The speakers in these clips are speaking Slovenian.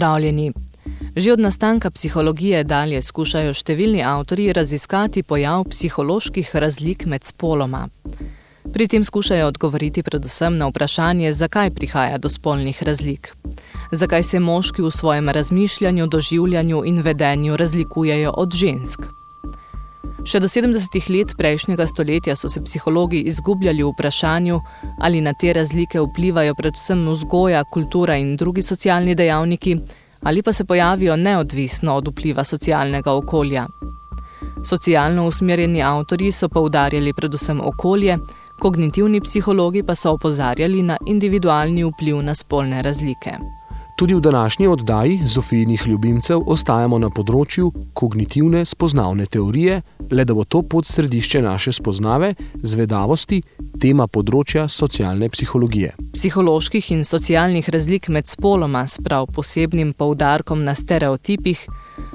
Pozdravljeni. Že od nastanka psihologije dalje skušajo številni avtori raziskati pojav psiholoških razlik med spoloma. Pri tem skušajo odgovoriti predvsem na vprašanje, zakaj prihaja do spolnih razlik. Zakaj se moški v svojem razmišljanju, doživljanju in vedenju razlikujejo od žensk. Še do 70 let prejšnjega stoletja so se psihologi izgubljali v vprašanju, ali na te razlike vplivajo predvsem vzgoja, kultura in drugi socialni dejavniki, ali pa se pojavijo neodvisno od vpliva socialnega okolja. Socialno usmerjeni avtori so poudarjali predvsem okolje, kognitivni psihologi pa so opozarjali na individualni vpliv na spolne razlike. Tudi v današnji oddaji Zofijnih ljubimcev ostajamo na področju kognitivne spoznavne teorije, le da bo to pod središče naše spoznave, zvedavosti, tema področja socialne psihologije. Psiholoških in socialnih razlik med spoloma s prav posebnim poudarkom na stereotipih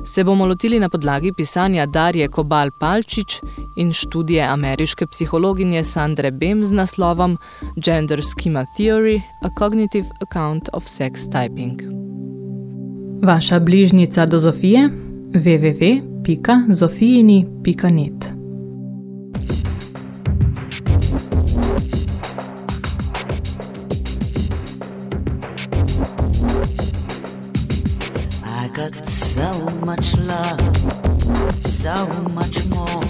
se bomo lotili na podlagi pisanja Darje Kobal Palčič in študije ameriške psihologinje Sandre Bem z naslovom Gender Schema Theory – A Cognitive Account of Sex Typing. Vaša bližnica do Zofije www.zofijini.net so much love, so much more,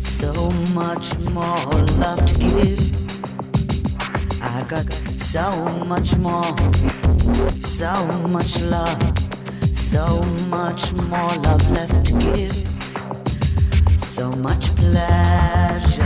so much more love to give. I got so much more, so much love, so much more love left to give. So much pleasure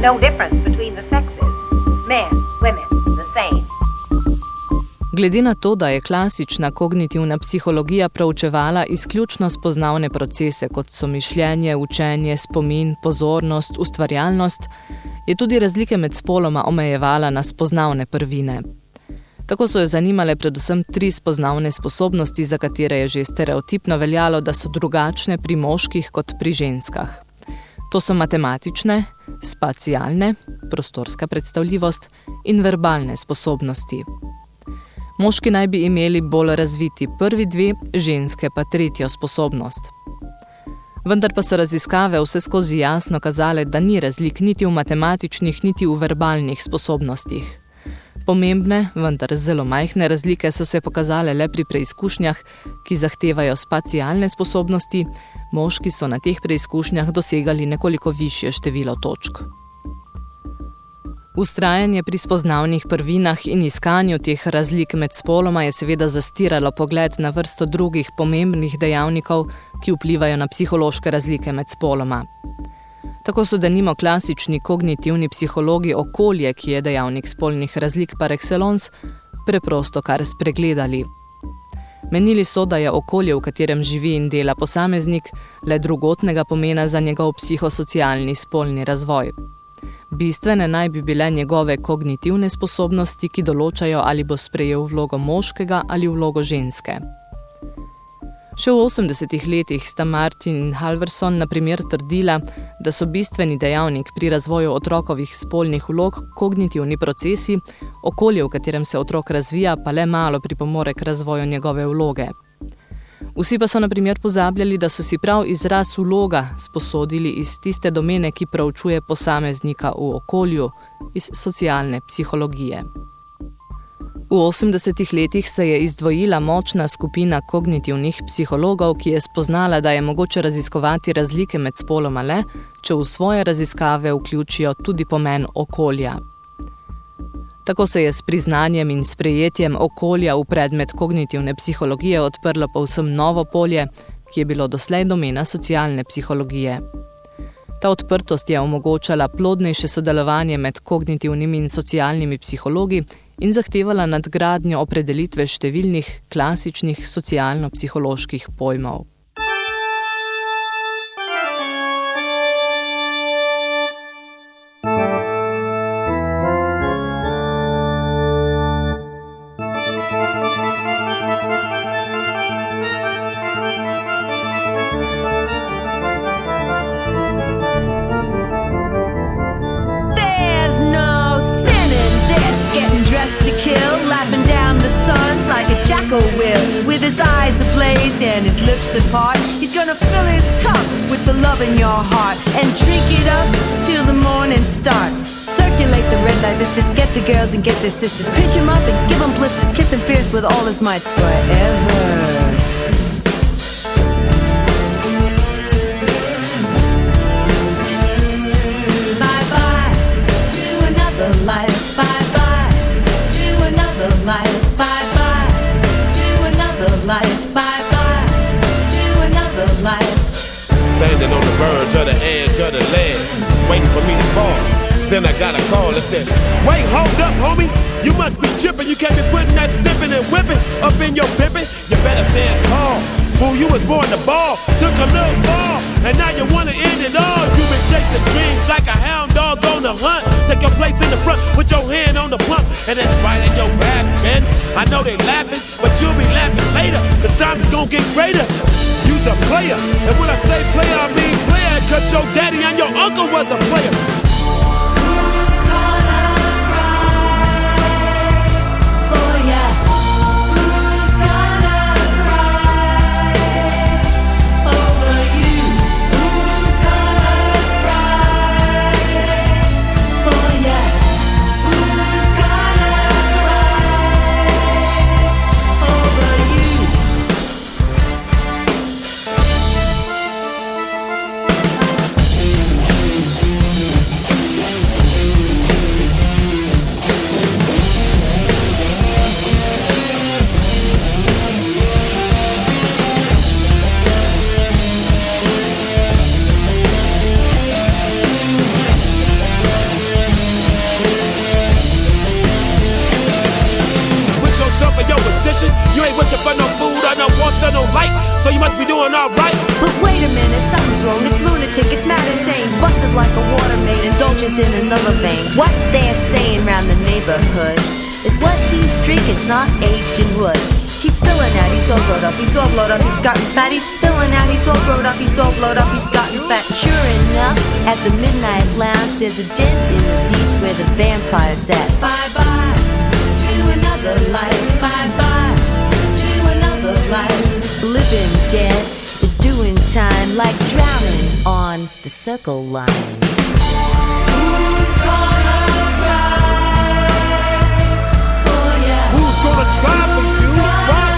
no difference between the sexes. Men, women, the same. Glede na to, da je klasična kognitivna psihologija proučevala izključno spoznavne procese, kot so mišljenje, učenje, spomin, pozornost, ustvarjalnost, je tudi razlike med spoloma omejevala na spoznavne prvine. Tako so jo zanimale predvsem tri spoznavne sposobnosti, za katere je že stereotipno veljalo, da so drugačne pri moških kot pri ženskah. To so matematične, spacialne, prostorska predstavljivost in verbalne sposobnosti. Moški naj bi imeli bolj razviti prvi dve, ženske pa tretjo sposobnost. Vendar pa so raziskave vse skozi jasno kazale, da ni razlik niti v matematičnih, niti v verbalnih sposobnostih. Pomembne, vendar zelo majhne razlike so se pokazale le pri preizkušnjah, ki zahtevajo spacialne sposobnosti, moški so na teh preizkušnjah dosegali nekoliko višje število točk. Ustrajanje pri spoznavnih prvinah in iskanju teh razlik med spoloma je seveda zastiralo pogled na vrsto drugih pomembnih dejavnikov, ki vplivajo na psihološke razlike med spoloma. Tako so denimo klasični kognitivni psihologi okolje, ki je dejavnik spolnih razlik par excellence, preprosto kar spregledali. Menili so, da je okolje, v katerem živi in dela posameznik, le drugotnega pomena za njegov psihosocialni spolni razvoj. Bistvene naj bi bile njegove kognitivne sposobnosti, ki določajo, ali bo sprejel vlogo moškega ali vlogo ženske. Še v 80-ih letih sta Martin in Halverson na primer trdila, da so bistveni dejavnik pri razvoju otrokovih spolnih vlog kognitivni procesi, okolje, v katerem se otrok razvija, pa le malo pripomore k razvoju njegove vloge. Vsi pa so na primer pozabljali, da so si prav izraz vloga sposodili iz tiste domene, ki pravčuje posameznika v okolju, iz socialne psihologije. V 80-ih letih se je izdvojila močna skupina kognitivnih psihologov, ki je spoznala, da je mogoče raziskovati razlike med spoloma le, če v svoje raziskave vključijo tudi pomen okolja. Tako se je s priznanjem in sprejetjem okolja v predmet kognitivne psihologije odprlo povsem novo polje, ki je bilo doslej domena socialne psihologije. Ta odprtost je omogočala plodnejše sodelovanje med kognitivnimi in socialnimi psihologi in zahtevala nadgradnjo opredelitve številnih klasičnih socialno-psiholoških pojmov. and get their sisters. Pinch him up and give him blisters. Kiss him fierce with all his might forever. Standing on the verge of the edge of the ledge, waiting for me to fall. Then I got a call that said, Wait, hold up, homie. You must be tripping. You can't be putting that sipping and whipping up in your pippin'. You better stand tall. Fool, you was born to ball. Took a little fall, and now you wanna end it all. you been chasing dreams like a hound dog on the hunt. Take your place in the front, put your hand on the pump, and it's right in your ass, man. I know they laughing, but you'll be laughing later. Cause time's gonna get greater. You's a player. And when I say player, I mean player, cause your daddy and your uncle was a player. He's not aged in wood. He's filling out, he's all grown up, he's all blowed up, he's gotten fat. He's filling out, he's all grown up, he's all blowed up, he's gotten fat. Sure enough, at the midnight lounge, there's a dent in the seat where the vampire's at. Bye bye to another life. Bye bye to another life. Living dead is doing time like drowning on the circle line. Who's gonna gonna try for you? Ride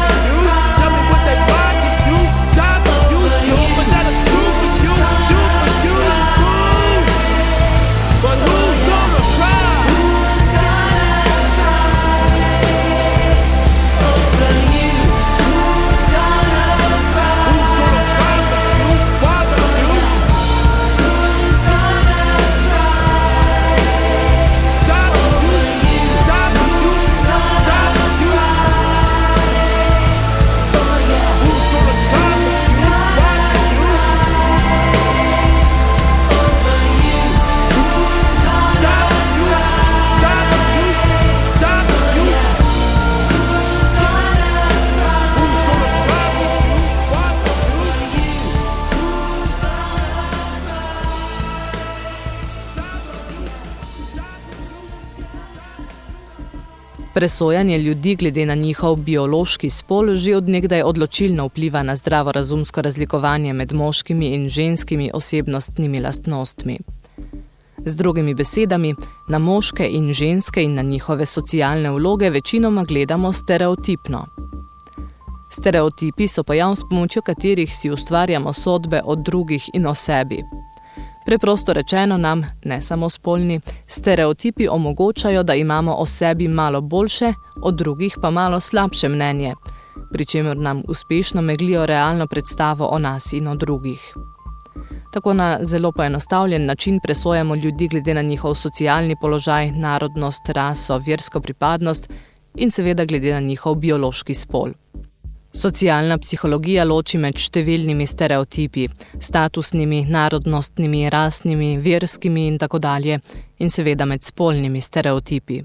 Presojanje ljudi glede na njihov biološki spol že odnegdaj odločilno vpliva na zdravorazumsko razlikovanje med moškimi in ženskimi osebnostnimi lastnostmi. Z drugimi besedami, na moške in ženske in na njihove socialne vloge večinoma gledamo stereotipno. Stereotipi so pojav, s pomočjo katerih si ustvarjamo sodbe o drugih in o sebi. Preprosto rečeno nam, ne samo spolni, stereotipi omogočajo, da imamo o sebi malo boljše, o drugih pa malo slabše mnenje, pri čemer nam uspešno meglijo realno predstavo o nas in o drugih. Tako na zelo poenostavljen način presojamo ljudi glede na njihov socialni položaj, narodnost, raso, versko pripadnost in seveda glede na njihov biološki spol. Socialna psihologija loči med številnimi stereotipi, statusnimi, narodnostnimi, rasnimi, verskimi in tako dalje, in seveda med spolnimi stereotipi.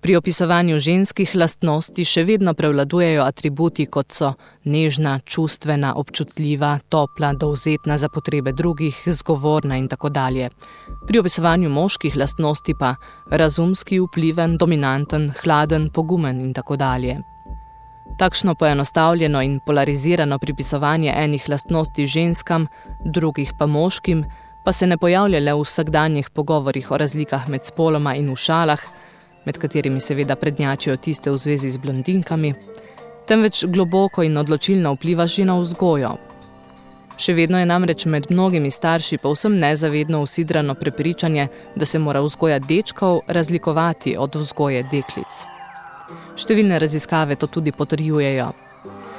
Pri opisovanju ženskih lastnosti še vedno prevladujejo atributi, kot so nežna, čustvena, občutljiva, topla, dovzetna za potrebe drugih, zgovorna in tako dalje. Pri opisovanju moških lastnosti pa razumski, vpliven, dominanten, hladen, pogumen in tako dalje. Takšno poenostavljeno in polarizirano pripisovanje enih lastnosti ženskam, drugih pa moškim, pa se ne pojavlja le v vsakdanjih pogovorih o razlikah med spoloma in v šalah, med katerimi seveda prednjačijo tiste v zvezi z blondinkami, temveč globoko in odločilno vpliva že na vzgojo. Še vedno je namreč med mnogimi starši povsem nezavedno usidrano prepričanje, da se mora vzgoja dečkov razlikovati od vzgoje deklic. Številne raziskave to tudi potrjujejo.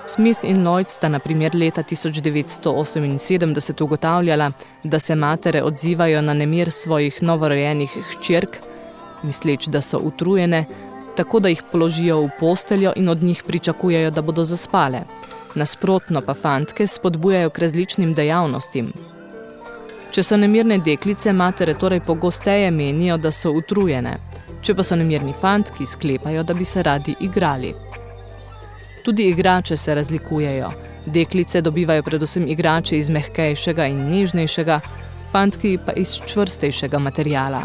Smith in Lloyd sta na primer leta 1978 ugotavljala, da se matere odzivajo na nemir svojih novorojenih hčerk, misleč, da so utrujene, tako da jih položijo v posteljo in od njih pričakujejo, da bodo zaspale. Nasprotno pa fantke spodbujajo k različnim dejavnostim. Če so nemirne deklice, matere torej pogosteje menijo, da so utrujene, če pa so nemirni fantki, sklepajo, da bi se radi igrali. Tudi igrače se razlikujejo. Deklice dobivajo predvsem igrače iz mehkejšega in nežnejšega, fantki pa iz čvrstejšega materijala.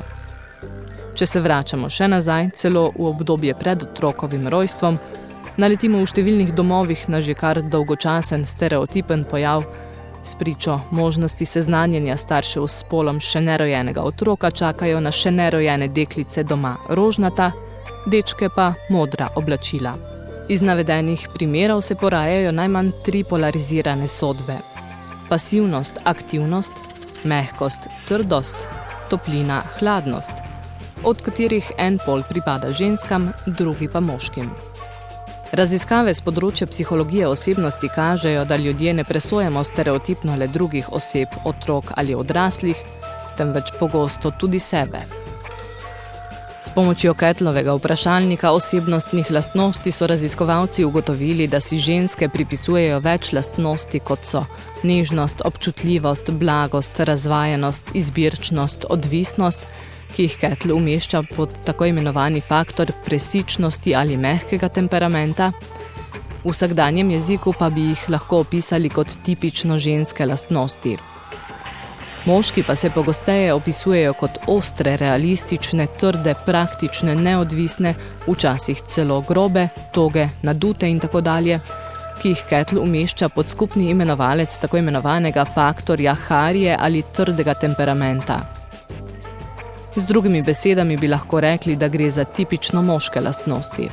Če se vračamo še nazaj, celo v obdobje pred otrokovim rojstvom, naletimo v številnih domovih na že kar dolgočasen stereotipen pojav, s pričo možnosti seznanjenja staršev s spolom še nerojenega otroka čakajo na še nerojene deklice doma rožnata, dečke pa modra oblačila. Iz navedenih primerov se porajajo najmanj tri polarizirane sodbe. Pasivnost, aktivnost, mehkost, trdost, toplina, hladnost, od katerih en pol pripada ženskam, drugi pa moškim. Raziskave z področja psihologije osebnosti kažejo, da ljudje ne presojamo stereotipno le drugih oseb, otrok ali odraslih, temveč pogosto tudi sebe. S pomočjo Ketlovega vprašalnika osebnostnih lastnosti so raziskovalci ugotovili, da si ženske pripisujejo več lastnosti, kot so nežnost, občutljivost, blagost, razvajenost, izbirčnost, odvisnost, ki jih Ketl umešča pod tako imenovani faktor presičnosti ali mehkega temperamenta, v vsakdanjem jeziku pa bi jih lahko opisali kot tipično ženske lastnosti. Moški pa se pogosteje opisujejo kot ostre, realistične, trde, praktične, neodvisne, včasih celo grobe, toge, nadute in tako dalje, ki jih Ketl umešča pod skupni imenovalec tako imenovanega faktorja harije ali trdega temperamenta. Z drugimi besedami bi lahko rekli, da gre za tipično moške lastnosti.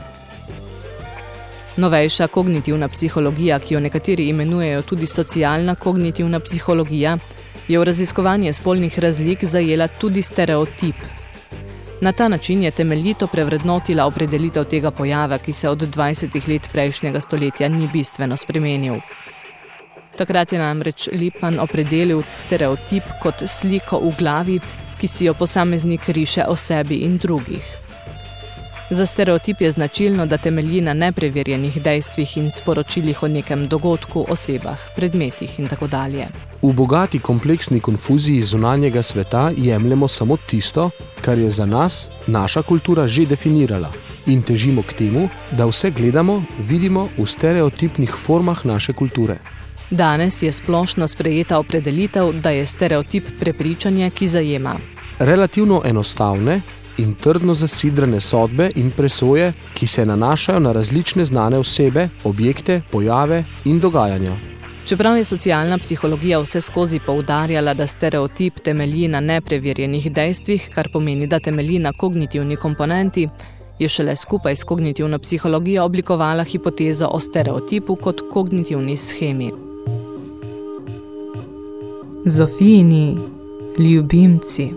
Novejša kognitivna psihologija, ki jo nekateri imenujejo tudi socialna kognitivna psihologija, je v raziskovanje spolnih razlik zajela tudi stereotip. Na ta način je temeljito prevrednotila opredelitev tega pojava, ki se od 20 let prejšnjega stoletja ni bistveno spremenil. Takrat je namreč Lipman opredelil stereotip kot sliko v glavi, ki si jo posameznik riše o sebi in drugih. Za stereotip je značilno, da temelji na nepreverjenih dejstvih in sporočilih o nekem dogodku, osebah, predmetih in tako dalje. V bogati kompleksni konfuziji zunanjega sveta jemljemo samo tisto, kar je za nas naša kultura že definirala in težimo k temu, da vse gledamo, vidimo v stereotipnih formah naše kulture. Danes je splošno sprejeta opredelitev, da je stereotip prepričanje, ki zajema relativno enostavne in trdno zasidrane sodbe in presoje, ki se nanašajo na različne znane osebe, objekte, pojave in dogajanja. Čeprav je socialna psihologija vse skozi poudarjala, da stereotip temelji na nepreverjenih dejstvih, kar pomeni, da temelji na kognitivni komponenti, je šele skupaj s kognitivno psihologijo oblikovala hipotezo o stereotipu kot kognitivni schemi. Zofijini ljubimci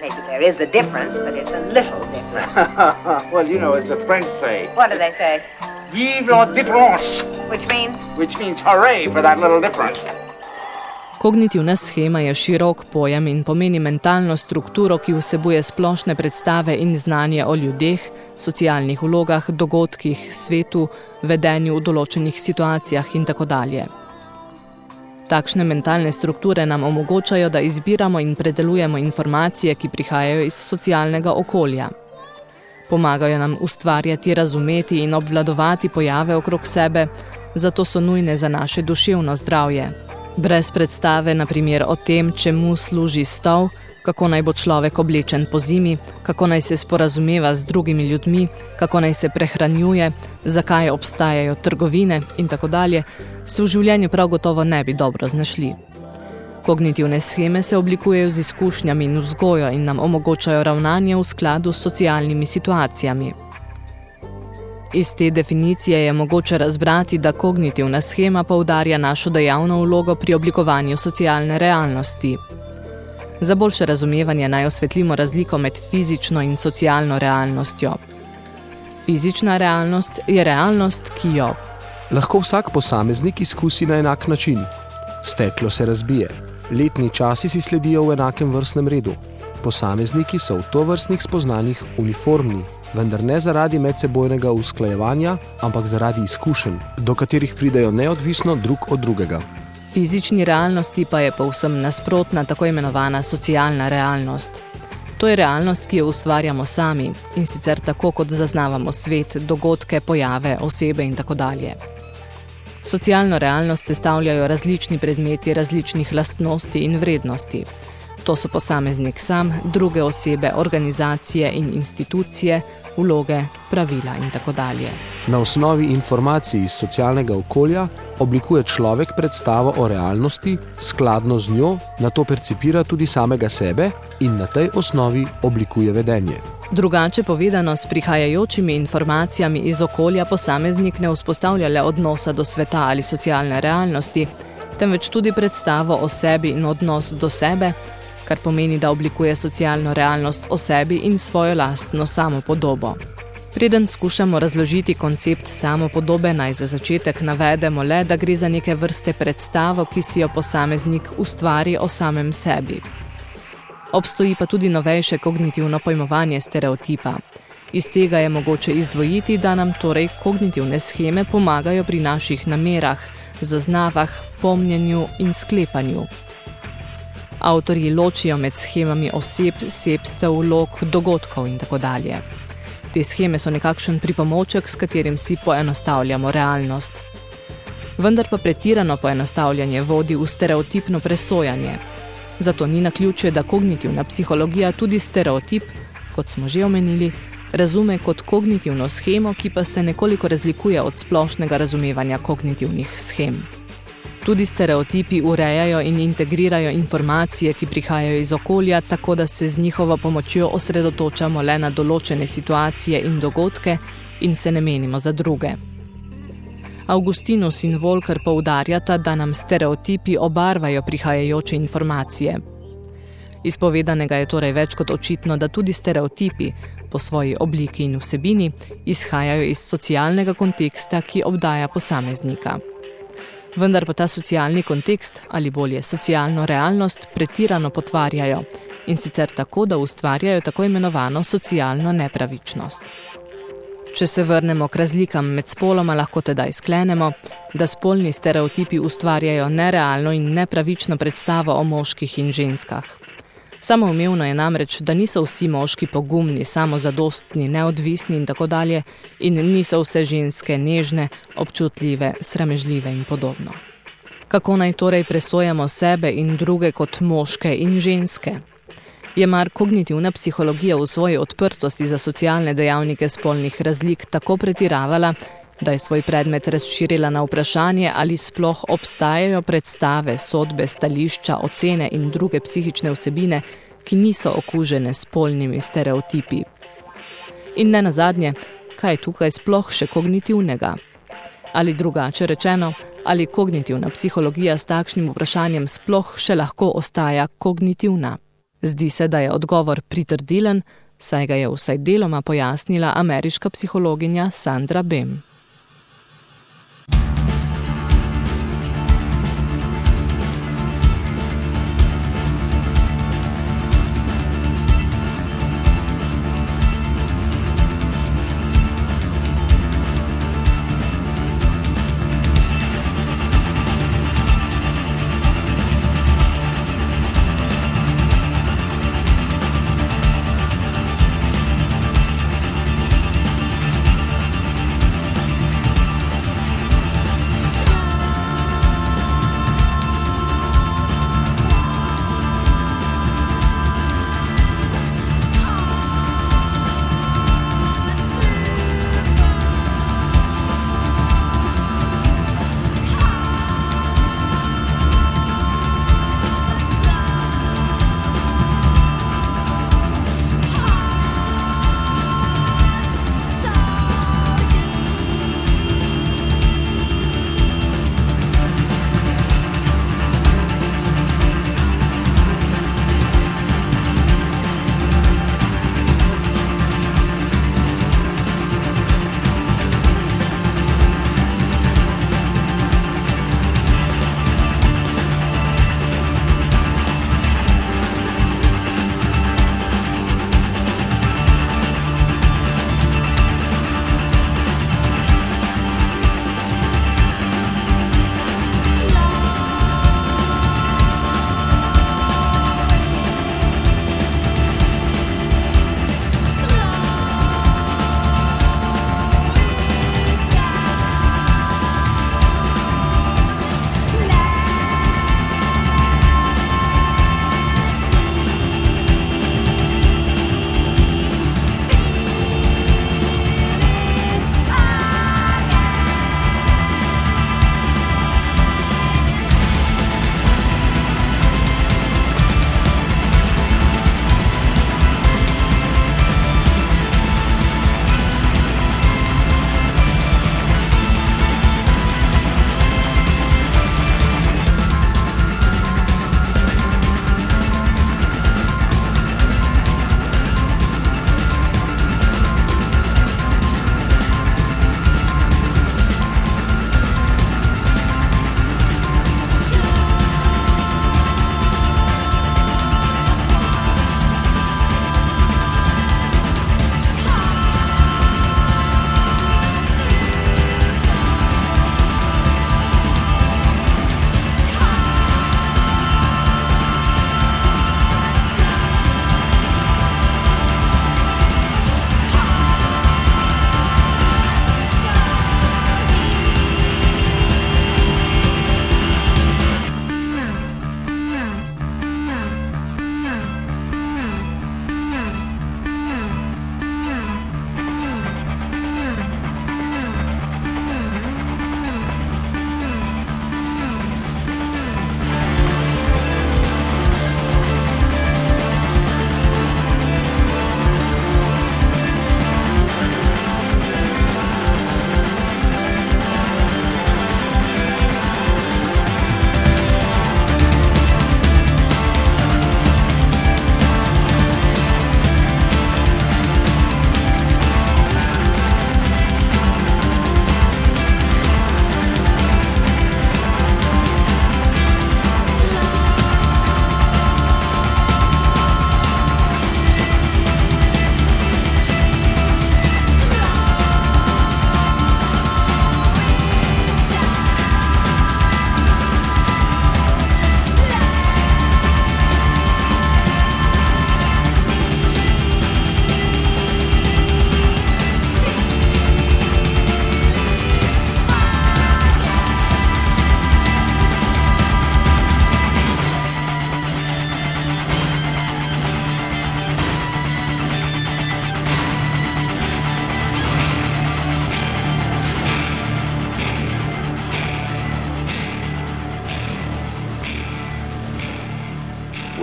Maybe there is a difference, but it's a little different. well, you know, as the French say, What do they say? vive la différence, Which means which means hooray for that little difference. Kognitivna schema je širok pojem in pomeni mentalno strukturo, ki vsebuje splošne predstave in znanje o ljudeh, socialnih vlogah, dogodkih, svetu, vedenju v določenih situacijah in tako dalje. Takšne mentalne strukture nam omogočajo, da izbiramo in predelujemo informacije, ki prihajajo iz socialnega okolja. Pomagajo nam ustvarjati, razumeti in obvladovati pojave okrog sebe, zato so nujne za naše duševno zdravje. Brez predstave, na primer o tem, čemu služi stol, kako naj bo človek oblečen po zimi, kako naj se sporazumeva z drugimi ljudmi, kako naj se prehranjuje, zakaj obstajajo trgovine in tako dalje, se v življenju prav gotovo ne bi dobro znašli. Kognitivne scheme se oblikujejo z izkušnjami in vzgojo in nam omogočajo ravnanje v skladu s socialnimi situacijami. Iz te definicije je mogoče razbrati, da kognitivna schema poudarja našo dejavno vlogo pri oblikovanju socialne realnosti. Za boljše razumevanje naj osvetlimo razliko med fizično in socialno realnostjo. Fizična realnost je realnost, ki jo Lahko vsak posameznik izkusi na enak način. Steklo se razbije, letni časi si sledijo v enakem vrstnem redu. Posamezniki so v tovrstnih spoznanjih uniformni, vendar ne zaradi medsebojnega usklajevanja, ampak zaradi izkušenj, do katerih pridejo neodvisno drug od drugega. Fizični realnosti pa je povsem nasprotna tako imenovana socialna realnost. To je realnost, ki jo ustvarjamo sami in sicer tako, kot zaznavamo svet, dogodke, pojave, osebe in tako dalje. Socialno realnost sestavljajo različni predmeti različnih lastnosti in vrednosti. To so posameznik sam, druge osebe, organizacije in institucije, vloge, pravila in tako dalje. Na osnovi informacij iz socialnega okolja oblikuje človek predstavo o realnosti, skladno z njo na to percipira tudi samega sebe in na tej osnovi oblikuje vedenje. Drugače povedano, s prihajajočimi informacijami iz okolja posameznik ne vzpostavlja le odnosa do sveta ali socialne realnosti, temveč tudi predstavo o sebi in odnos do sebe, kar pomeni, da oblikuje socialno realnost o sebi in svojo lastno samopodobo. Preden skušamo razložiti koncept samopodobe, naj za začetek navedemo le, da gre za neke vrste predstavo, ki si jo posameznik ustvari o samem sebi. Obstoji pa tudi novejše kognitivno pojmovanje stereotipa. Iz tega je mogoče izdvojiti, da nam torej kognitivne scheme pomagajo pri naših namerah, zaznavah, pomnjenju in sklepanju. Avtorji ločijo med schemami oseb, sebstev, vlog, dogodkov in tako dalje. Te scheme so nekakšen pripomoček, s katerim si poenostavljamo realnost. Vendar pa pretirano poenostavljanje vodi v stereotipno presojanje. Zato ni naključje, da kognitivna psihologija tudi stereotip, kot smo že omenili, razume kot kognitivno schemo, ki pa se nekoliko razlikuje od splošnega razumevanja kognitivnih schem. Tudi stereotipi urejajo in integrirajo informacije, ki prihajajo iz okolja, tako da se z njihovo pomočjo osredotočamo le na določene situacije in dogodke in se ne menimo za druge. Augustinus in Volker poudarjata, da nam stereotipi obarvajo prihajajoče informacije. Izpovedanega je torej več kot očitno, da tudi stereotipi, po svoji obliki in vsebini, izhajajo iz socialnega konteksta, ki obdaja posameznika. Vendar pa ta socialni kontekst, ali bolje socialno realnost, pretirano potvarjajo in sicer tako, da ustvarjajo tako imenovano socialno nepravičnost. Če se vrnemo k razlikam med spoloma, lahko tedaj sklenemo, da spolni stereotipi ustvarjajo nerealno in nepravično predstavo o moških in ženskah. Samoumevno je namreč, da niso vsi moški pogumni, samozadostni, neodvisni in tako dalje in niso vse ženske nežne, občutljive, sramežljive in podobno. Kako naj torej presojamo sebe in druge kot moške in ženske? Je mar kognitivna psihologija v svoji odprtosti za socialne dejavnike spolnih razlik tako pretiravala, da je svoj predmet razširila na vprašanje, ali sploh obstajajo predstave, sodbe, stališča, ocene in druge psihične vsebine, ki niso okužene s spolnimi stereotipi. In ne nazadnje, kaj je tukaj sploh še kognitivnega? Ali drugače rečeno, ali kognitivna psihologija s takšnim vprašanjem sploh še lahko ostaja kognitivna? Zdi se, da je odgovor pritrdilen, saj ga je vsaj deloma pojasnila ameriška psihologinja Sandra Bem.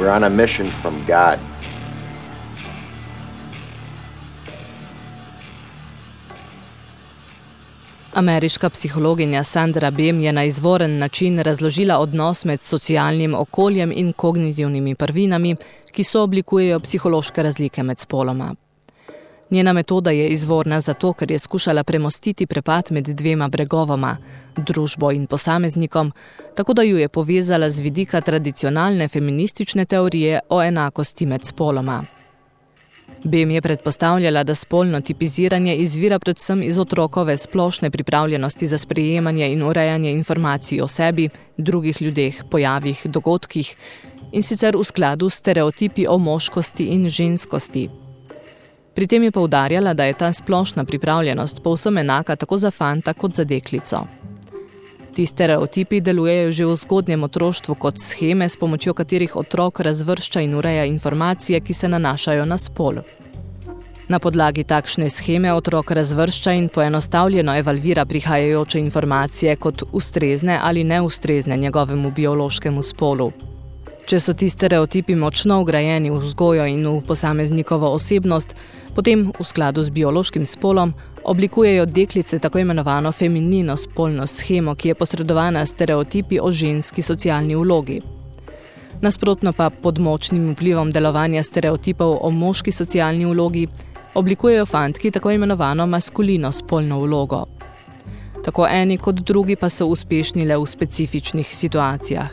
We're on a mission from God. Ameriška psihologinja Sandra Bem je na izvoren način razložila odnos med socialnim okoljem in kognitivnimi prvinami, ki so oblikujejo psihološke razlike med spoloma. Njena metoda je izvorna zato, ker je skušala premostiti prepad med dvema bregovoma, družbo in posameznikom, tako da ju je povezala z vidika tradicionalne feministične teorije o enakosti med spoloma. Bem je predpostavljala, da spolno tipiziranje izvira predvsem iz otrokove splošne pripravljenosti za sprejemanje in urejanje informacij o sebi, drugih ljudeh, pojavih, dogodkih in sicer v skladu s stereotipi o moškosti in ženskosti. Pri tem je poudarjala, da je ta splošna pripravljenost povsem enaka tako za fanta kot za deklico. Ti stereotipi delujejo že v zgodnjem otroštvu kot scheme, s pomočjo katerih otrok razvršča in ureja informacije, ki se nanašajo na spol. Na podlagi takšne scheme otrok razvršča in poenostavljeno evalvira prihajajoče informacije kot ustrezne ali neustrezne njegovemu biološkemu spolu. Če so ti stereotipi močno ugrajeni v vzgojo in v posameznikovo osebnost, potem v skladu z biološkim spolom oblikujejo deklice tako imenovano feminino spolno schemo, ki je posredovana stereotipi o ženski socialni vlogi. Nasprotno pa pod močnim vplivom delovanja stereotipov o moški socialni vlogi oblikujejo fantki tako imenovano maskulino spolno vlogo. Tako eni kot drugi pa so uspešni le v specifičnih situacijah.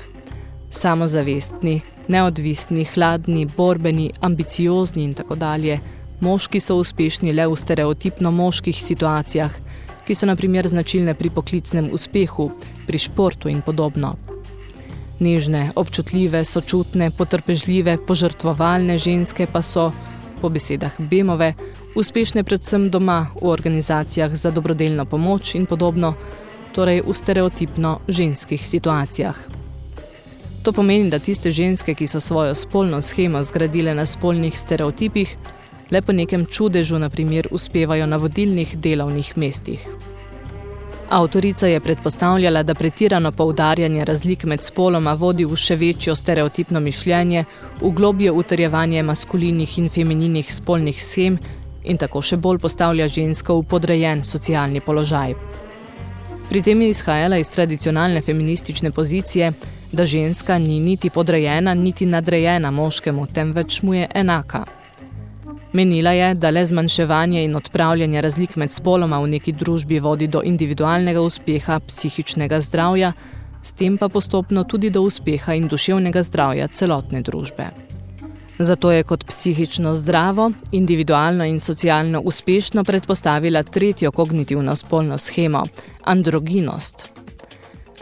Samozavestni, neodvisni, hladni, borbeni, ambiciozni in tako dalje, moški so uspešni le v stereotipno moških situacijah, ki so na primer značilne pri poklicnem uspehu, pri športu in podobno. Nežne, občutljive, sočutne, potrpežljive, požrtvovalne ženske pa so, po besedah Bemove, uspešne predvsem doma v organizacijah za dobrodelno pomoč in podobno, torej v stereotipno ženskih situacijah. To pomeni, da tiste ženske, ki so svojo spolno schemo zgradile na spolnih stereotipih, le po nekem čudežu, na primer, uspevajo na vodilnih delovnih mestih. Avtorica je predpostavljala, da pretirano poudarjanje razlik med spoloma vodi v še večjo stereotipno mišljenje, v globje utrjevanje maskulinih in femininih spolnih schem in tako še bolj postavlja žensko v podrejen socialni položaj. Pri tem je izhajala iz tradicionalne feministične pozicije, da ženska ni niti podrejena, niti nadrejena moškemu, temveč mu je enaka. Menila je, da le zmanjševanje in odpravljanje razlik med spoloma v neki družbi vodi do individualnega uspeha psihičnega zdravja, s tem pa postopno tudi do uspeha in duševnega zdravja celotne družbe. Zato je kot psihično zdravo, individualno in socialno uspešno predpostavila tretjo kognitivno spolno schemo – androginost –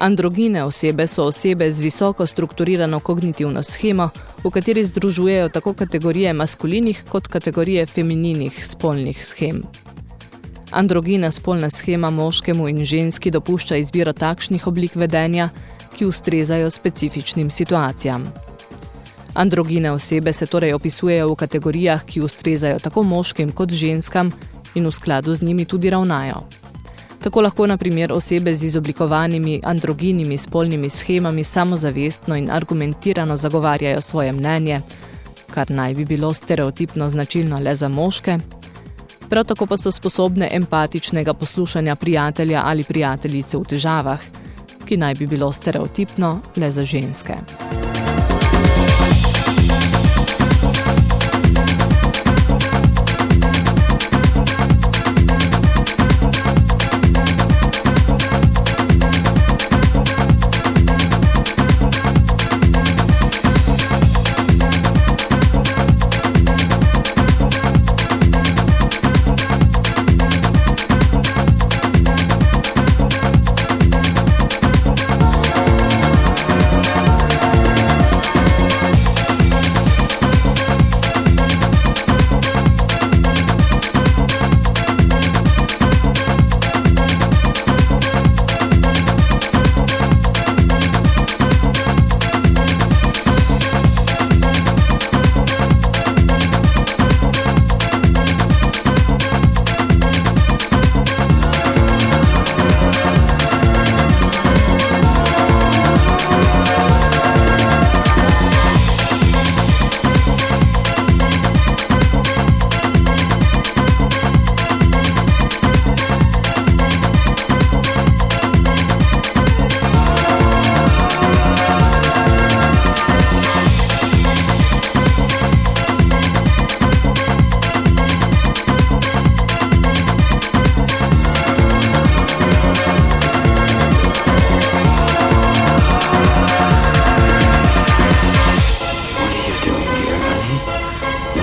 Androgine osebe so osebe z visoko strukturirano kognitivno schemo, v kateri združujejo tako kategorije maskulinih kot kategorije femininih spolnih schem. Androgina spolna schema moškemu in ženski dopušča izbiro takšnih oblik vedenja, ki ustrezajo specifičnim situacijam. Androgine osebe se torej opisujejo v kategorijah, ki ustrezajo tako moškim kot ženskam in v skladu z njimi tudi ravnajo. Tako lahko na primer osebe z izoblikovanimi androginimi spolnimi schemami samozavestno in argumentirano zagovarjajo svoje mnenje, kar naj bi bilo stereotipno značilno le za moške, prav tako pa so sposobne empatičnega poslušanja prijatelja ali prijateljice v težavah, ki naj bi bilo stereotipno le za ženske.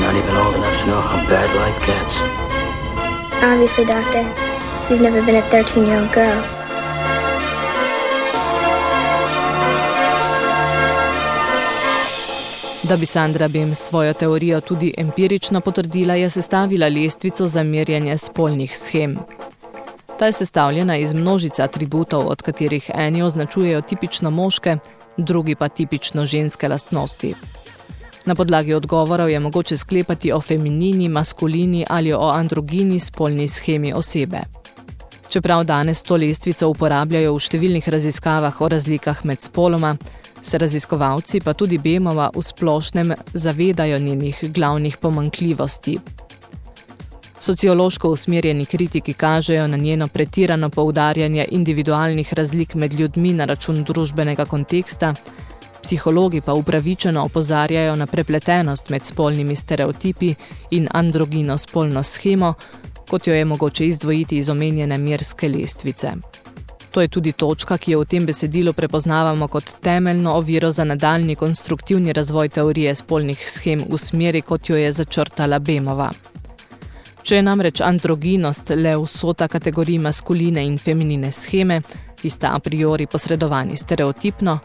not even old enough to know how bad life gets. Obviously, Doctor, you've never been a 13 year old girl. Da bi Sandra Bim svojo teorijo tudi empirično potrdila, je sestavila lestvico za merjanje spolnih schem. Ta je sestavljena iz množic atributov, od katerih eni označujejo tipično moške, drugi pa tipično ženske lastnosti. Na podlagi odgovorov je mogoče sklepati o feminini, maskulini ali o androgini spolni schemi osebe. Čeprav danes to lestvico uporabljajo v številnih raziskavah o razlikah med spoloma, se raziskovalci pa tudi Bemova v splošnem zavedajo njenih glavnih pomankljivosti. Sociološko usmerjeni kritiki kažejo na njeno pretirano poudarjanje individualnih razlik med ljudmi na račun družbenega konteksta, psihologi pa upravičeno opozarjajo na prepletenost med spolnimi stereotipi in androgino spolno schemo, kot jo je mogoče izdvojiti iz omenjene merske lestvice. To je tudi točka, ki jo v tem besedilu prepoznavamo kot temeljno oviro za nadaljni konstruktivni razvoj teorije spolnih schem v smeri, kot jo je začrtala Bemova. Če je namreč androginost le vsota kategorij maskuline in feminine scheme, ki sta a priori posredovani stereotipno,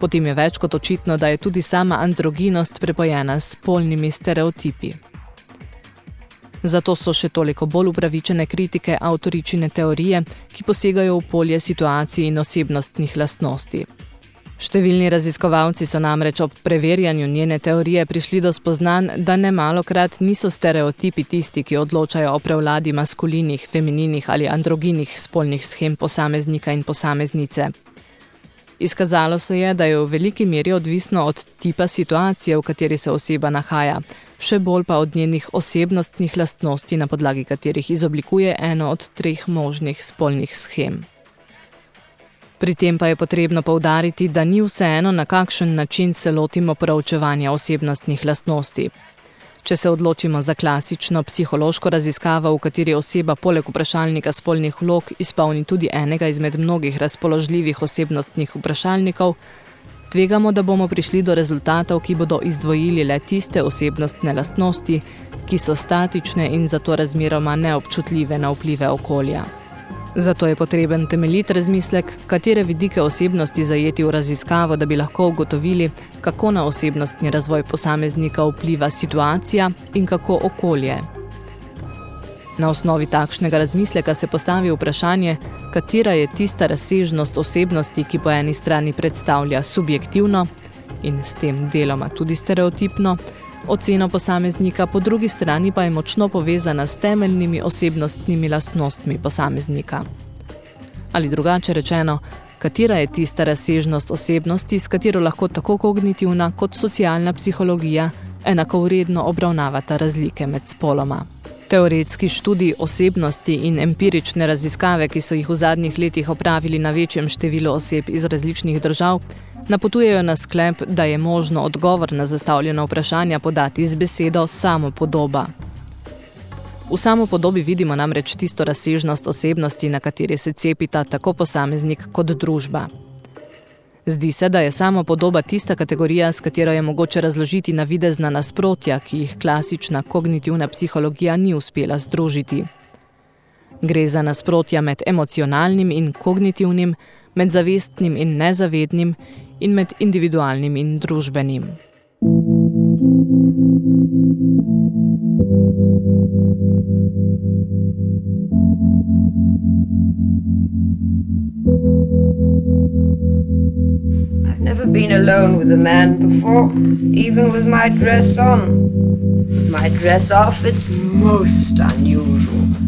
potem je več kot očitno, da je tudi sama androginost prepojena s spolnimi stereotipi. Zato so še toliko bolj upravičene kritike avtoričine teorije, ki posegajo v polje situacij in osebnostnih lastnosti. Številni raziskovalci so namreč ob preverjanju njene teorije prišli do spoznanj, da ne malokrat niso stereotipi tisti, ki odločajo o prevladi maskulinih, femininih ali androginih spolnih schem posameznika in posameznice. Izkazalo se je, da je v veliki meri odvisno od tipa situacije, v kateri se oseba nahaja, še bolj pa od njenih osebnostnih lastnosti, na podlagi katerih izoblikuje eno od treh možnih spolnih schem. Pri tem pa je potrebno poudariti, da ni vseeno, na kakšen način se lotimo proučevanja osebnostnih lastnosti. Če se odločimo za klasično psihološko raziskavo, v kateri oseba poleg vprašalnika spolnih vlog izpolni tudi enega izmed mnogih razpoložljivih osebnostnih vprašalnikov, tvegamo, da bomo prišli do rezultatov, ki bodo izdvojili le tiste osebnostne lastnosti, ki so statične in zato razmeroma neobčutljive na vplive okolja. Zato je potreben temeljit razmislek, katere vidike osebnosti zajeti v raziskavo, da bi lahko ugotovili, kako na osebnostni razvoj posameznika vpliva situacija in kako okolje. Na osnovi takšnega razmisleka se postavi vprašanje, katera je tista razsežnost osebnosti, ki po eni strani predstavlja subjektivno in s tem deloma tudi stereotipno, Ocena posameznika po drugi strani pa je močno povezana s temeljnimi osebnostnimi lastnostmi posameznika. Ali drugače rečeno, katera je tista razsežnost osebnosti, s katero lahko tako kognitivna kot socialna psihologija enakovredno obravnavata razlike med spoloma. Teoretski študij osebnosti in empirične raziskave, ki so jih v zadnjih letih opravili na večjem številu oseb iz različnih držav, napotujejo na sklep, da je možno odgovor na zastavljena vprašanja podati z besedo samopodoba. V samopodobi vidimo namreč tisto razsežnost osebnosti, na kateri se cepita tako posameznik kot družba. Zdi se, da je samopodoba tista kategorija, s katero je mogoče razložiti navidezna nasprotja, ki jih klasična kognitivna psihologija ni uspela združiti. Gre za nasprotja med emocionalnim in kognitivnim, med zavestnim in nezavednim in med individualnim in družbenim. I've never been alone with a man before, even with my dress on. With my dress off, it's most unusual.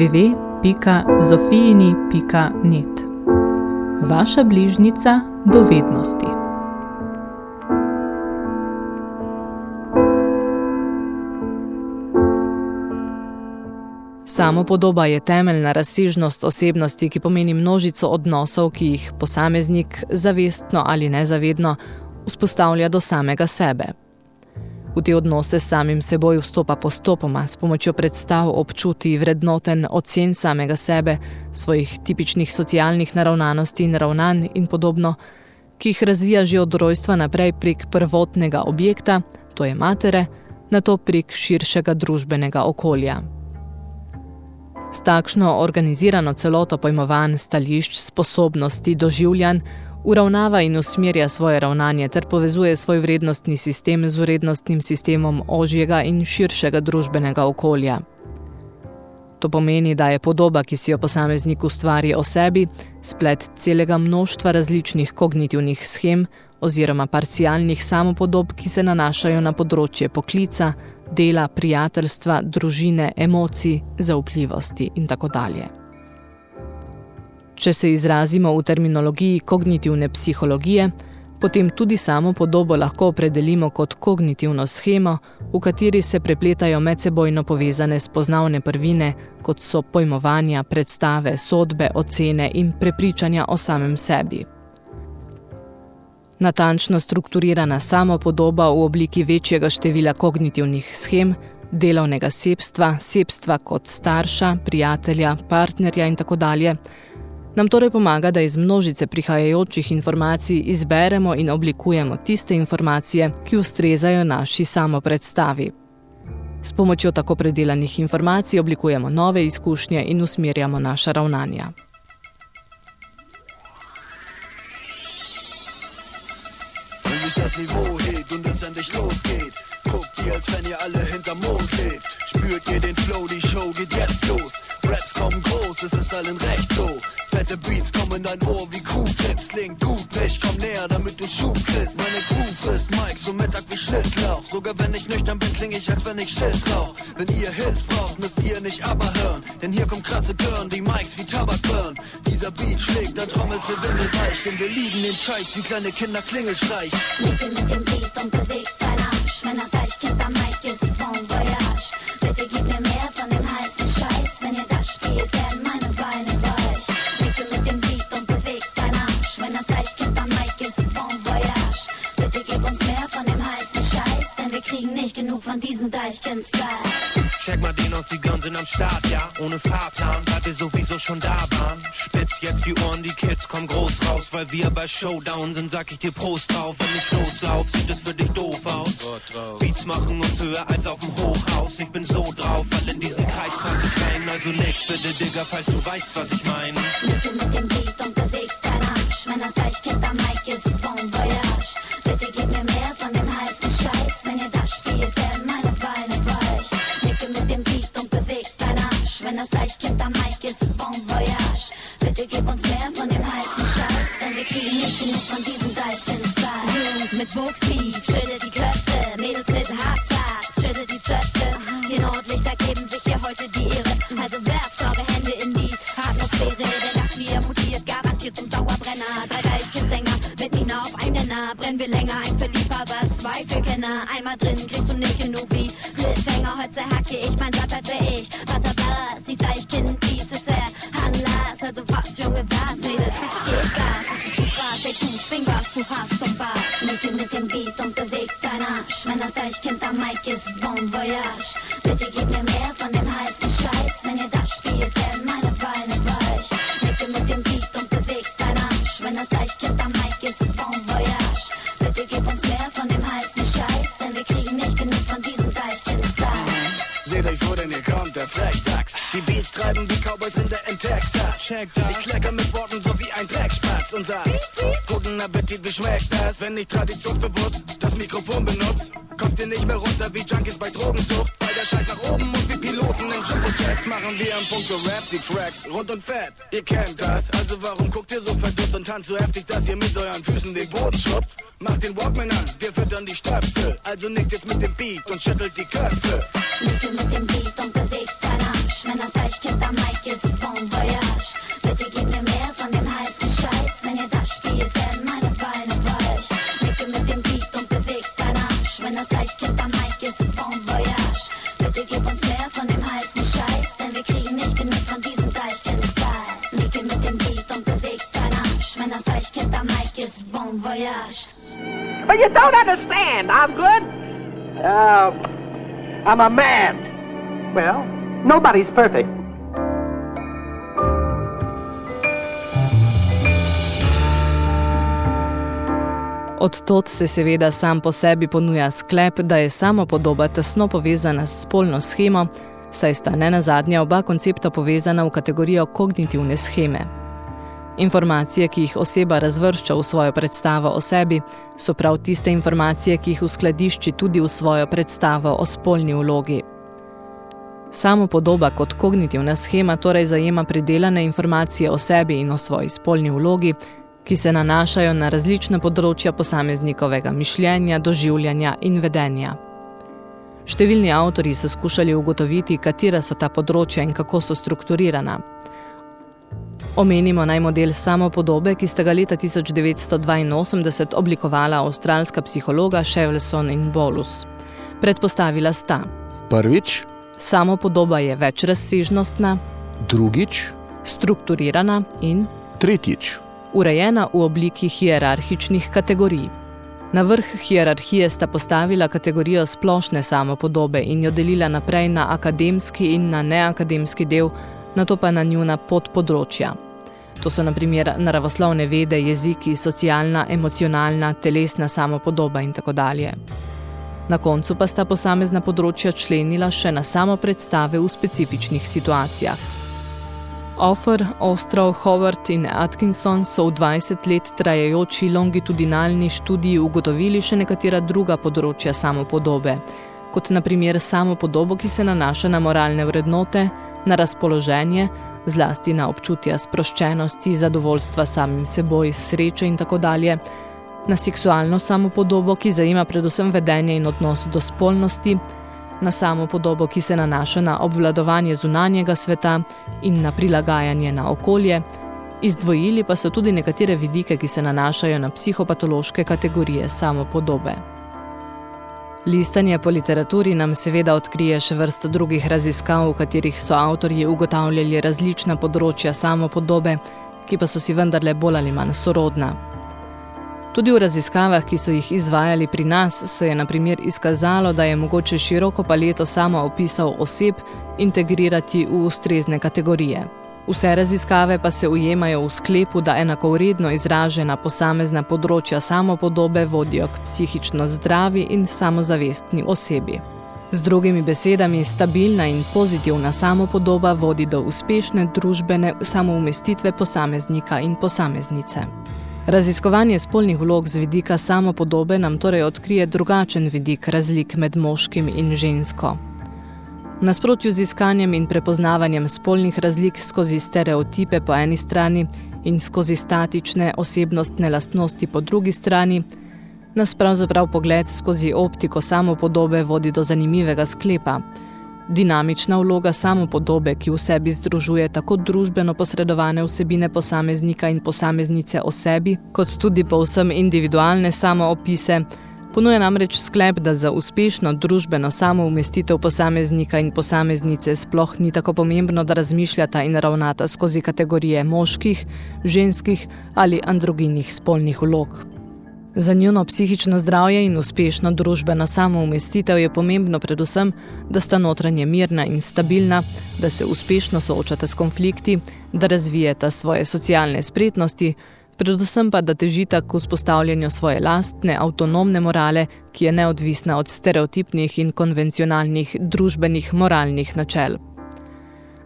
www.zofijini.net Vaša bližnica dovednosti. Samopodoba je temeljna razsežnost osebnosti, ki pomeni množico odnosov, ki jih posameznik zavestno ali nezavedno vzpostavlja do samega sebe. V te odnose s samim seboj vstopa postopoma s pomočjo predstav, občuti, vrednoten, ocen samega sebe, svojih tipičnih socialnih naravnanosti in ravnanj in podobno, ki jih razvija že od rojstva naprej prek prvotnega objekta, to je matere, nato prek širšega družbenega okolja. S takšno organizirano celoto pojmovanj, stališč, sposobnosti, doživljanj, uravnava in usmerja svoje ravnanje ter povezuje svoj vrednostni sistem z vrednostnim sistemom ožjega in širšega družbenega okolja. To pomeni, da je podoba, ki si jo posameznik ustvari o sebi, splet celega mnoštva različnih kognitivnih schem oziroma parcialnih samopodob, ki se nanašajo na področje poklica, dela, prijateljstva, družine, emocij, zaupljivosti in tako dalje. Če se izrazimo v terminologiji kognitivne psihologije, potem tudi samo podobo lahko opredelimo kot kognitivno schemo, v kateri se prepletajo medsebojno povezane spoznavne prvine, kot so pojmovanja, predstave, sodbe, ocene in prepričanja o samem sebi. Natančno strukturirana samopodoba v obliki večjega števila kognitivnih schem, delovnega sepstva, sepstva kot starša, prijatelja, partnerja in tako dalje, nam torej pomaga, da iz množice prihajajočih informacij izberemo in oblikujemo tiste informacije, ki ustrezajo naši samopredstavi. S pomočjo tako predelanih informacij oblikujemo nove izkušnje in usmerjamo naša ravnanja. das Niveau hebt und es endlich losgeht. Guckt ihr, als wenn ihr alle hinterm Mond lebt. Spürt ihr den Flow, die Show geht jetzt los. Raps kommen groß, es ist allen recht so. Fette Beats kommen in dein Ohr wie Q-Tips. Klingt gut nicht, komm näher, damit du Schub kriegst. Meine Crew frisst Mike so Mittag wie Schnittlauch. Sogar wenn ich nüchtern bin, kling ich, als wenn ich Shit rauch. Wenn ihr Hits braucht, müsst ihr nicht aber hören. Denn hier kommt krasse Girl, die Mikes wie Tabak burn. Dieser Beat schlägt ein Trommel für Windelweich. Denn wir lieben den Scheiß wie kleine Kinder Klingelstreich. Nicke mit dem Beat und bewegt dein Arsch. Wenn das Deichkind am Mike ist, bon voyage. Diesem Deichkind-Style. Check mal den aus, die Guns sind am Start, ja? Ohne Fahrplan, weil wir sowieso schon da waren. Spitz jetzt die Ohren, die Kids kommen groß raus, weil wir bei Showdown sind, sag ich dir Prost drauf. Wenn ich loslauf, sieht es für dich doof aus. Beats machen uns höher als auf dem Hochhaus. Ich bin so drauf, weil in diesem Kreis passt ich rein. Also nick bitte, Digga, falls du weißt, was ich meine. Nicke mit dem Beat und beweg dein Arsch. Wenn das Deichkind am Mike ist, bon voyage. Bitte gib mir mehr von dem heißen Scheiß. Wenn ihr das spielt, das Deichkind am Mike ist, bon voyage. Bitte gib uns mehr von dem heißen Scheiß. Denn wir kriegen nicht genug von diesem Deichkind-Style. Jungs mit Wuchstief, schüttet die Köpfe. Mädels mit Hardtags, schüttet die Zöpfe. Die Nordlichter geben sich hier heute die Ehre. Also werft eure Hände in die Atmosphäre. Denn das hier mutiert garantiert zum Dauerbrenner. Drei Deichkind-Sänger mit Nina auf einem Nenner. Brennen wir länger, ein für zwei für Kenner. Einmal drin kriegst du nicht genug du hast vom Bad. Nicke mit dem Beat und beweg dein Arsch. Wenn das Deichkind am Mike ist, bon voyage. Bitte gib mir mehr von dem heißen Scheiß. Wenn ihr das spielt, werden meine Beine weich. Nicke mit dem Beat und beweg dein Arsch. Wenn das am Mike ist, bon voyage. Bitte gib uns mehr von dem heißen Scheiß. Denn wir kriegen nicht genug von diesem Deichkind-Style. Seht euch vor, denn hier kommt der Frechdachs. Die Beats treiben wie Cowboys Rinder in Texas. Ich klecker wie schmeckt das? Wenn ich traditionsbewusst das Mikrofon benutzt, kommt ihr nicht mehr runter wie Junkies bei Drogensucht. Weil der Scheiß nach oben muss wie Piloten in Jumbo-Jets. Machen wir im Punkt Rap die Tracks rund und fett. Ihr kennt das, also warum guckt ihr so verdutzt und tanzt so heftig, dass ihr mit euren Füßen den Boden schrubbt? Macht den Walkman an, wir füttern die Stöpsel. Also nickt jetzt mit dem Beat und schüttelt die Köpfe. Nicke mit dem Beat und beweg dein Arsch. Wenn das Deichkind am Mike But you don't understand. I'm good. Uh, I'm a man. Well, nobody's perfect. Od tod se seveda sam po sebi ponuja sklep, da je samopodoba tesno povezana s spolno schemo, saj sta ne nazadnje oba koncepta povezana v kategorijo kognitivne scheme. Informacije, ki jih oseba razvršča v svojo predstavo o sebi, so prav tiste informacije, ki jih uskladišči tudi v svojo predstavo o spolni vlogi. Samopodoba kot kognitivna schema torej zajema predelane informacije o sebi in o svoji spolni vlogi, ki se nanašajo na različna področja posameznikovega mišljenja, doživljanja in vedenja. Številni avtori so skušali ugotoviti, katera so ta področja in kako so strukturirana. Omenimo naj model samopodobe, ki sta ga leta 1982 oblikovala avstralska psihologa Shevelson in Bolus. Predpostavila sta. Prvič, Samopodoba je večrazsežnostna, drugič, strukturirana in tretjič. urejena v obliki hierarhičnih kategorij. Na vrh hierarhije sta postavila kategorijo splošne samopodobe in jo delila naprej na akademski in na neakademski del, nato pa na njuna podpodročja. To so na primer naravoslovne vede, jeziki, socialna, emocionalna, telesna samopodoba in tako dalje. Na koncu pa sta posamezna področja členila še na samo predstave v specifičnih situacijah. Offer, Ostrov, Howard in Atkinson so v 20 let trajajoči longitudinalni študiji ugotovili še nekatera druga področja samopodobe, kot na primer samopodobo, ki se nanaša na moralne vrednote, na razpoloženje, zlasti na občutja sproščenosti, zadovoljstva samim seboj, sreče in tako dalje, na seksualno samopodobo, ki zajema predvsem vedenje in odnos do spolnosti, na samopodobo, ki se nanaša na obvladovanje zunanjega sveta in na prilagajanje na okolje, izdvojili pa so tudi nekatere vidike, ki se nanašajo na psihopatološke kategorije samopodobe. Listanje po literaturi nam seveda odkrije še vrsto drugih raziskav, v katerih so avtorji ugotavljali različna področja samopodobe, ki pa so si vendarle bolj ali manj sorodna. Tudi v raziskavah, ki so jih izvajali pri nas, se je na primer izkazalo, da je mogoče široko paleto samo opisal oseb integrirati v ustrezne kategorije. Vse raziskave pa se ujemajo v sklepu, da enakovredno izražena posamezna področja samopodobe vodijo k psihično zdravi in samozavestni osebi. Z drugimi besedami, stabilna in pozitivna samopodoba vodi do uspešne družbene samoumestitve posameznika in posameznice. Raziskovanje spolnih vlog z vidika samopodobe nam torej odkrije drugačen vidik razlik med moškim in žensko. Nasprotju z iskanjem in prepoznavanjem spolnih razlik skozi stereotipe po eni strani in skozi statične osebnostne lastnosti po drugi strani, nas pravzaprav pogled skozi optiko samopodobe vodi do zanimivega sklepa. Dinamična vloga samopodobe, ki v sebi združuje tako družbeno posredovane vsebine posameznika in posameznice o sebi, kot tudi povsem individualne samoopise, Ponuja namreč sklep, da za uspešno družbeno samoumestitev posameznika in posameznice sploh ni tako pomembno, da razmišljata in ravnata skozi kategorije moških, ženskih ali androginih spolnih vlog. Za njuno psihično zdravje in uspešno družbeno samoumestitev je pomembno predvsem, da sta notranje mirna in stabilna, da se uspešno soočata s konflikti, da razvijeta svoje socialne spretnosti, predvsem pa, da težita k vzpostavljanju svoje lastne, avtonomne morale, ki je neodvisna od stereotipnih in konvencionalnih družbenih moralnih načel.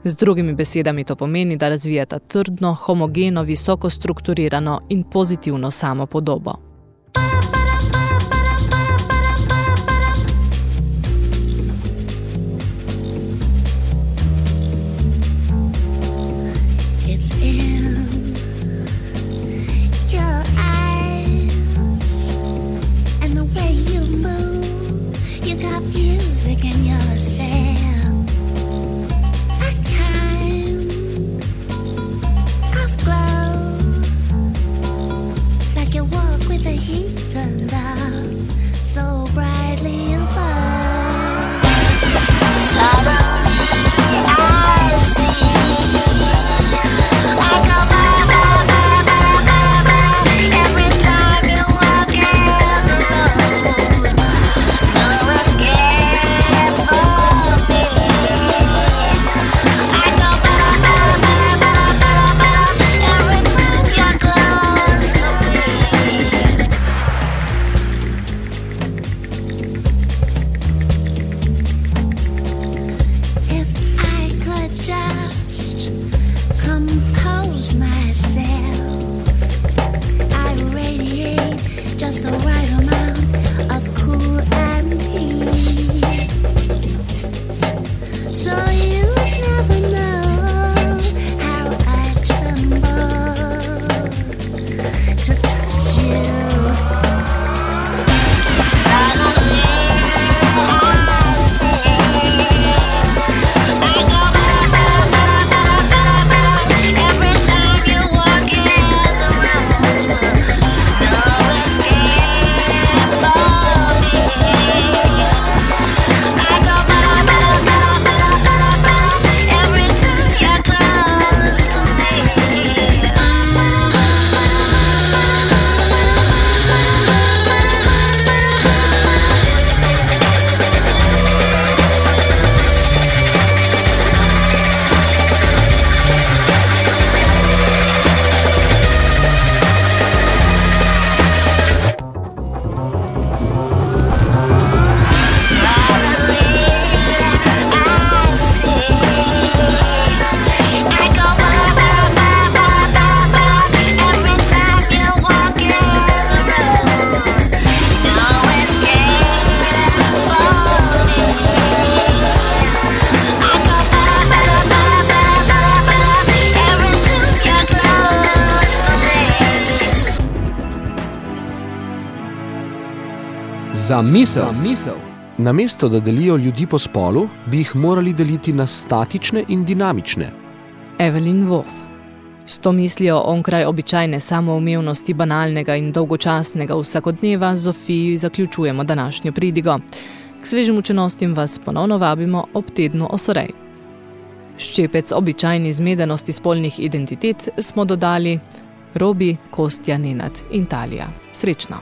Z drugimi besedami to pomeni, da razvijata trdno, homogeno, visoko strukturirano in pozitivno samopodobo. Za misel. Za misel. Namesto da delijo ljudi po spolu, bi jih morali deliti na statične in dinamične. Evelyn Worth. S to mislijo onkraj običajne samoumevnosti banalnega in dolgočasnega vsakodneva Zofiji zaključujemo današnjo pridigo. K svežim učenostim vas ponovno vabimo ob tednu osorej. Ščepec običajni zmedenosti spolnih identitet smo dodali Robi, Kostja, Nenad in Talija. Srečno!